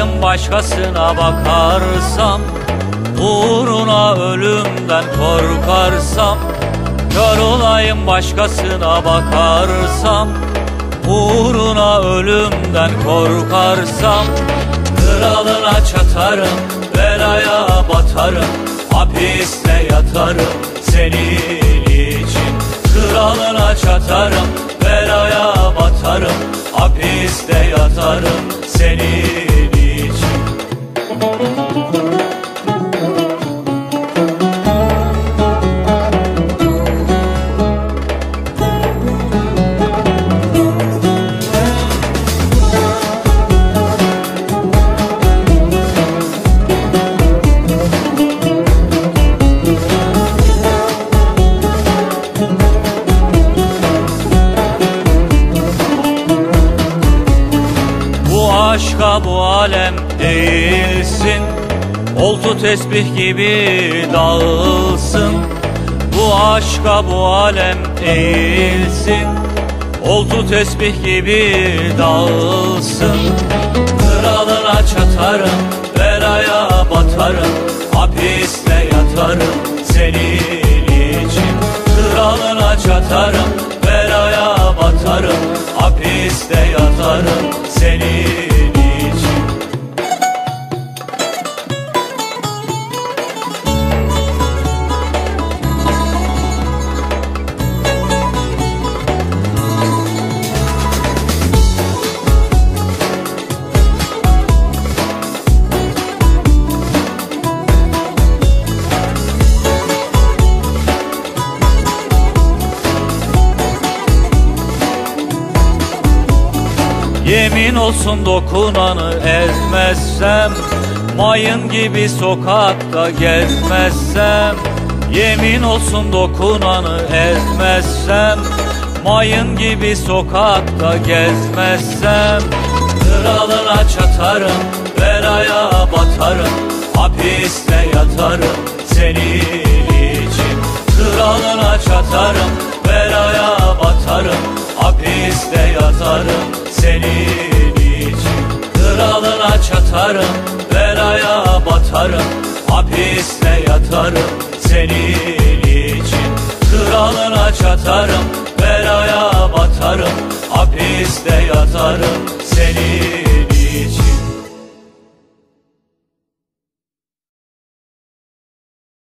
başkasına bakarsam Uğruna ölümden korkarsam Kör olayım başkasına bakarsam Uğruna ölümden korkarsam Kralına çatarım, belaya batarım Hapiste yatarım senin için. Kralına çatarım, Bu aşka bu alem değilsin. Oltu tesbih gibi dağılsın. Bu aşka bu alem değilsin. Oltu tesbih gibi dağılsın. Kralına çatarım, Yemin olsun dokunanı ezmezsem Mayın gibi sokakta gezmezsem Yemin olsun dokunanı ezmezsem Mayın gibi sokakta gezmezsem Kralına çatarım, belaya batarım Hapiste yatarım senin için. Kralına çatarım, belaya batarım Çatarım, belaya batarım Hapiste yatarım senin için. Kralına çatarım, belaya batarım Hapiste yatarım senin